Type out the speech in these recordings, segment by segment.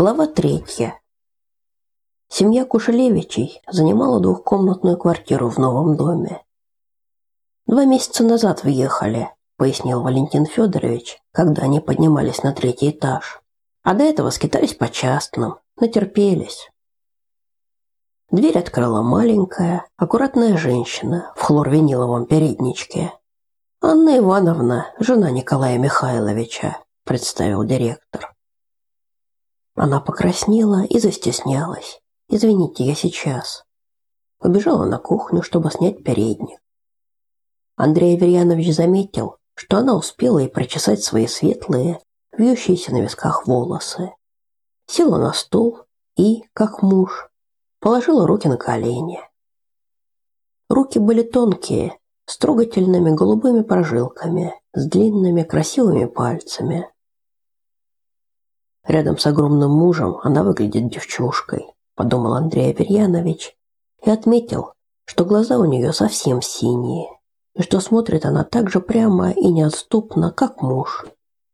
Глава третья. Семья Кушелевичей занимала двухкомнатную квартиру в новом доме. Два месяца назад въехали, пояснил Валентин Федорович, когда они поднимались на третий этаж. А до этого скитались по частным, натерпелись. Дверь открыла маленькая, аккуратная женщина в хлорвиниловом передничке. Анна Ивановна, жена Николая Михайловича, представил директор. Она покраснела и застеснялась. Извините, я сейчас. Побежала на кухню, чтобы снять передник. Андрей Аверьянович заметил, что она успела и прочесать свои светлые, вьющиеся на висках волосы. Села на стул и, как муж, положила руки на колени. Руки были тонкие, с трогательными голубыми прожилками, с длинными красивыми пальцами. Рядом с огромным мужем она выглядит девчушкой, подумал Андрей Аверьянович и отметил, что глаза у нее совсем синие, и что смотрит она так же прямо и неотступно, как муж.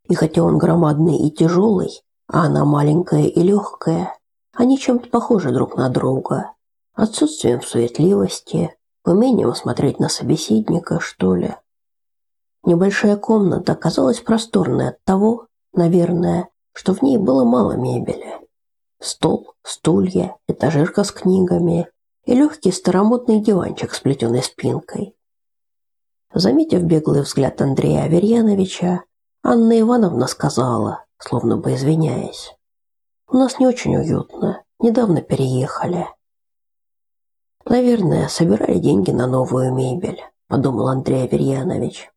И хотя он громадный и тяжелый, а она маленькая и легкая, они чем-то похожи друг на друга. Отсутствием суетливости, умением смотреть на собеседника, что ли. Небольшая комната оказалась просторной от того, наверное, что в ней было мало мебели. Стол, стулья, этажерка с книгами и легкий старомодный диванчик с плетеной спинкой. Заметив беглый взгляд Андрея Аверьяновича, Анна Ивановна сказала, словно бы извиняясь, «У нас не очень уютно, недавно переехали». «Наверное, собирали деньги на новую мебель», – подумал Андрей Аверьянович.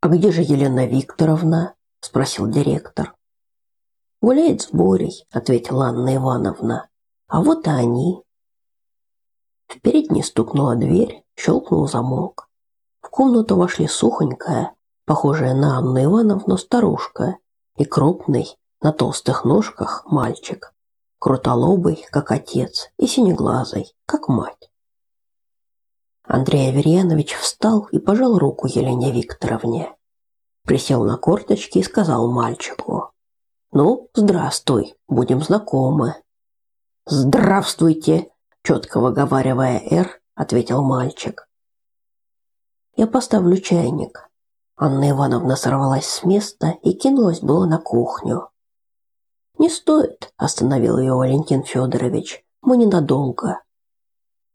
«А где же Елена Викторовна?» – спросил директор. Гуляет с Борей, ответила Анна Ивановна. А вот и они. В передней стукнула дверь, щелкнул замок. В комнату вошли сухонькая, похожая на Анну Ивановну старушка, и крупный, на толстых ножках мальчик, крутолобый, как отец, и синеглазый, как мать. Андрей Аверьянович встал и пожал руку Елене Викторовне. Присел на корточки и сказал мальчику: ну, здравствуй, будем знакомы. Здравствуйте, четко выговаривая «Р», ответил мальчик. Я поставлю чайник. Анна Ивановна сорвалась с места и кинулась было на кухню. Не стоит, остановил ее Валентин Федорович. Мы ненадолго.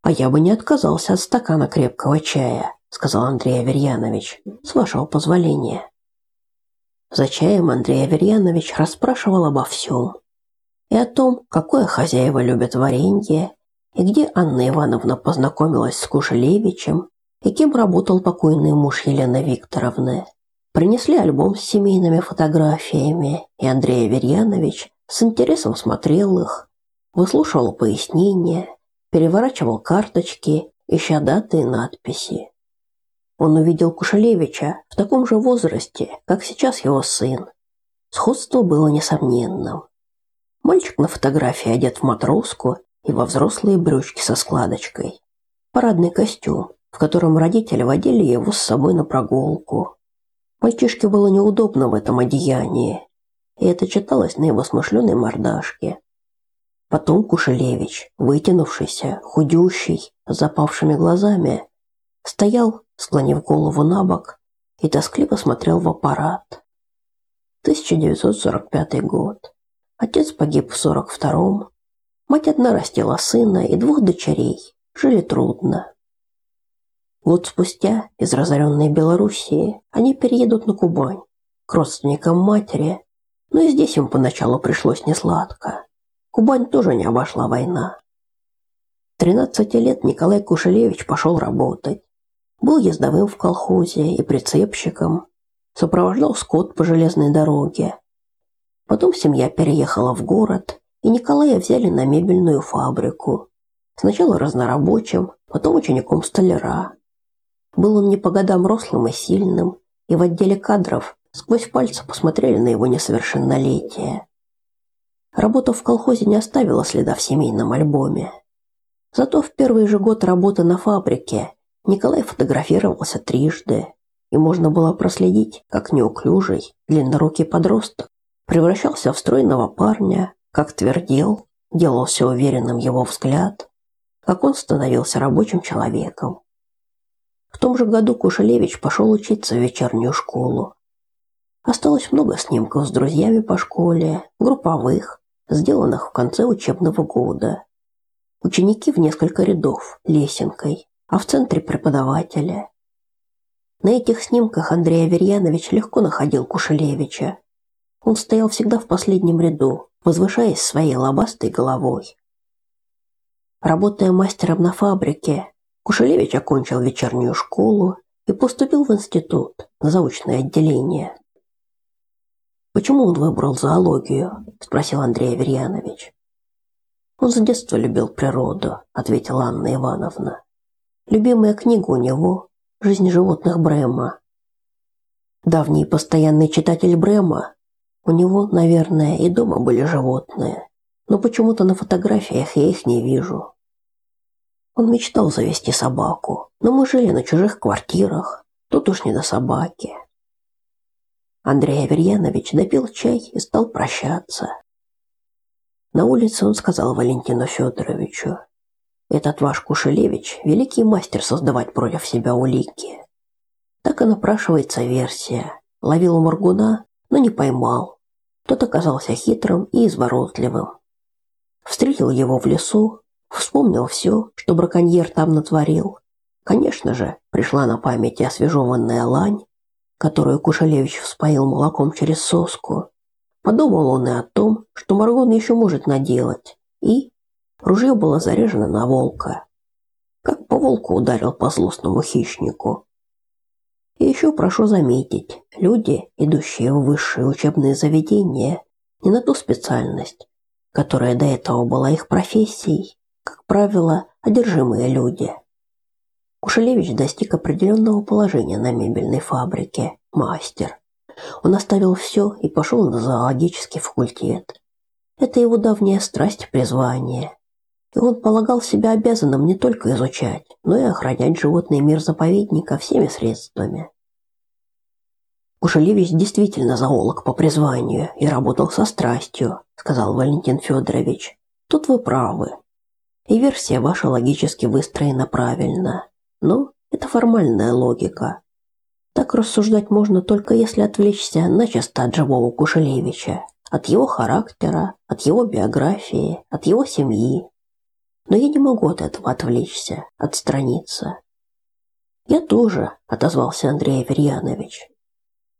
А я бы не отказался от стакана крепкого чая, сказал Андрей Аверьянович. С вашего позволения. За чаем Андрей Аверьянович расспрашивал обо всем. И о том, какое хозяева любят варенье, и где Анна Ивановна познакомилась с Кушелевичем, и кем работал покойный муж Елены Викторовны. Принесли альбом с семейными фотографиями, и Андрей Аверьянович с интересом смотрел их, выслушивал пояснения, переворачивал карточки, ища даты и надписи. Он увидел Кушелевича в таком же возрасте, как сейчас его сын. Сходство было несомненным. Мальчик на фотографии одет в матроску и во взрослые брючки со складочкой. Парадный костюм, в котором родители водили его с собой на прогулку. Мальчишке было неудобно в этом одеянии, и это читалось на его смышленой мордашке. Потом Кушелевич, вытянувшийся, худющий, с запавшими глазами, стоял склонив голову на бок и тоскливо смотрел в аппарат. 1945 год. Отец погиб в 42-м. Мать одна растила сына и двух дочерей. Жили трудно. Год спустя из разоренной Белоруссии они переедут на Кубань к родственникам матери, но и здесь им поначалу пришлось несладко. Кубань тоже не обошла война. 13 лет Николай Кушелевич пошел работать. Был ездовым в колхозе и прицепщиком, сопровождал скот по железной дороге. Потом семья переехала в город, и Николая взяли на мебельную фабрику. Сначала разнорабочим, потом учеником столяра. Был он не по годам рослым и сильным, и в отделе кадров сквозь пальцы посмотрели на его несовершеннолетие. Работа в колхозе не оставила следа в семейном альбоме. Зато в первый же год работы на фабрике Николай фотографировался трижды, и можно было проследить, как неуклюжий, длиннорукий подросток превращался в стройного парня, как твердел, делался уверенным его взгляд, как он становился рабочим человеком. В том же году Кушелевич пошел учиться в вечернюю школу. Осталось много снимков с друзьями по школе, групповых, сделанных в конце учебного года. Ученики в несколько рядов, лесенкой, а в центре преподавателя. На этих снимках Андрей Аверьянович легко находил Кушелевича. Он стоял всегда в последнем ряду, возвышаясь своей лобастой головой. Работая мастером на фабрике, Кушелевич окончил вечернюю школу и поступил в институт на заочное отделение. Почему он выбрал зоологию? спросил Андрей Аверьянович. Он с детства любил природу, ответила Анна Ивановна. Любимая книга у него Жизнь животных Брема. Давний постоянный читатель Брема. У него, наверное, и дома были животные, но почему-то на фотографиях я их не вижу. Он мечтал завести собаку, но мы жили на чужих квартирах, тут уж не до собаки. Андрей Аверьянович допил чай и стал прощаться. На улице он сказал Валентину Федоровичу: "Этот ваш Кушелевич великий мастер создавать против себя улики. Так и напрашивается версия: ловил моргуна, но не поймал. Тот оказался хитрым и изворотливым. Встретил его в лесу, вспомнил все, что браконьер там натворил. Конечно же, пришла на память освежеванная лань, которую Кушелевич вспоил молоком через соску. Подумал он и о том, что Маргон еще может наделать, и ружье было заряжено на волка. Как по волку ударил по злостному хищнику. И еще прошу заметить, люди, идущие в высшие учебные заведения, не на ту специальность, которая до этого была их профессией, как правило, одержимые люди. Кушелевич достиг определенного положения на мебельной фабрике, мастер. Он оставил все и пошел на зоологический факультет. Это его давняя страсть и призвание. И он полагал себя обязанным не только изучать, но и охранять животный мир заповедника всеми средствами. Кушелевич действительно зоолог по призванию и работал со страстью, сказал Валентин Федорович. Тут вы правы. И версия ваша логически выстроена правильно. Но это формальная логика. Так рассуждать можно только если отвлечься начисто от живого Кушелевича, от его характера, от его биографии, от его семьи. Но я не могу от этого отвлечься, отстраниться. Я тоже, отозвался Андрей Аверьянович.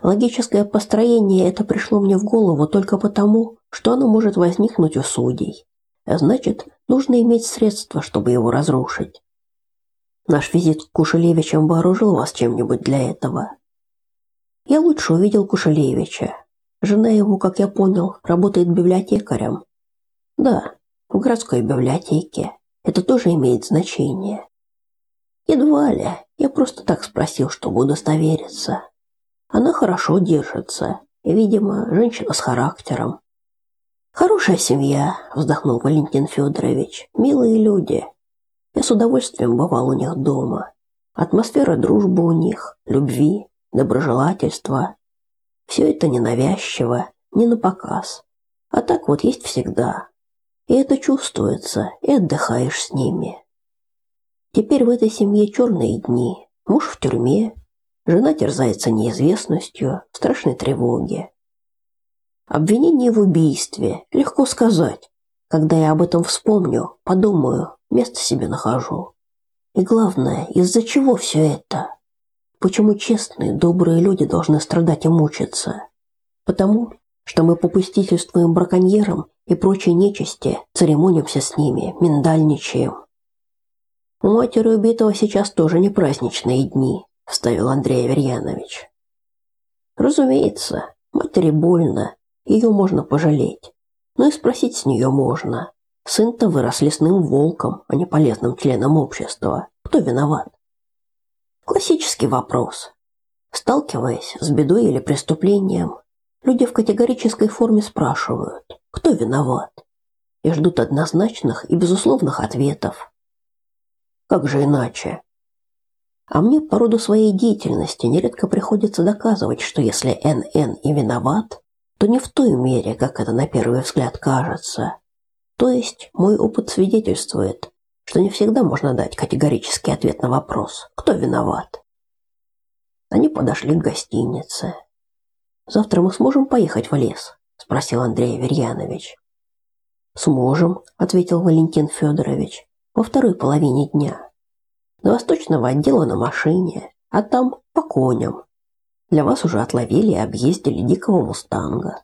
Логическое построение это пришло мне в голову только потому, что оно может возникнуть у судей. А значит, нужно иметь средства, чтобы его разрушить. Наш визит к Кушелевичам вооружил вас чем-нибудь для этого? Я лучше увидел Кушелевича. Жена его, как я понял, работает библиотекарем. Да, в городской библиотеке. Это тоже имеет значение. Едва ли. Я просто так спросил, чтобы удостовериться. Она хорошо держится. Видимо, женщина с характером. Хорошая семья, вздохнул Валентин Федорович. Милые люди. Я с удовольствием бывал у них дома. Атмосфера дружбы у них, любви, доброжелательства. Все это ненавязчиво, не на показ. А так вот есть всегда. И это чувствуется, и отдыхаешь с ними. Теперь в этой семье черные дни. Муж в тюрьме, жена терзается неизвестностью, страшной тревоге. Обвинение в убийстве, легко сказать. Когда я об этом вспомню, подумаю, место себе нахожу. И главное, из-за чего все это? Почему честные, добрые люди должны страдать и мучиться? Потому, что мы попустительствуем браконьерам и прочей нечисти, церемонимся с ними, миндальничаем. У матери убитого сейчас тоже не праздничные дни, вставил Андрей Аверьянович. Разумеется, матери больно, ее можно пожалеть. Но и спросить с нее можно. Сын-то вырос лесным волком, а не полезным членом общества. Кто виноват? Классический вопрос. Сталкиваясь с бедой или преступлением, люди в категорической форме спрашивают, кто виноват, и ждут однозначных и безусловных ответов. Как же иначе? А мне по роду своей деятельности нередко приходится доказывать, что если НН и виноват, то не в той мере, как это на первый взгляд кажется. То есть мой опыт свидетельствует, что не всегда можно дать категорический ответ на вопрос, кто виноват. Они подошли к гостинице. Завтра мы сможем поехать в лес, спросил Андрей Аверьянович. Сможем, ответил Валентин Федорович. Во второй половине дня. До восточного отдела на машине, а там по коням. Для вас уже отловили и объездили дикого мустанга.